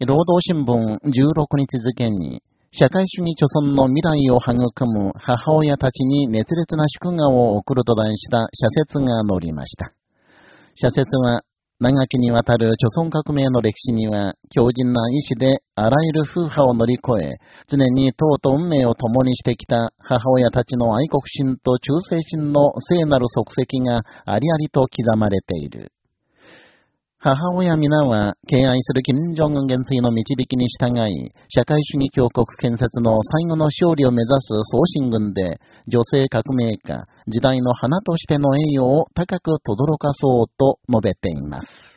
労働新聞16日付に、社会主義著存の未来を育む母親たちに熱烈な祝賀を送ると題した社説が載りました。社説は、長きにわたる著存革命の歴史には、強靭な意志であらゆる風波を乗り越え、常に党と運命を共にしてきた母親たちの愛国心と忠誠心の聖なる足跡がありありと刻まれている。母親皆は敬愛する金正恩元帥の導きに従い、社会主義強国建設の最後の勝利を目指す総進軍で、女性革命家、時代の花としての栄誉を高く轟かそうと述べています。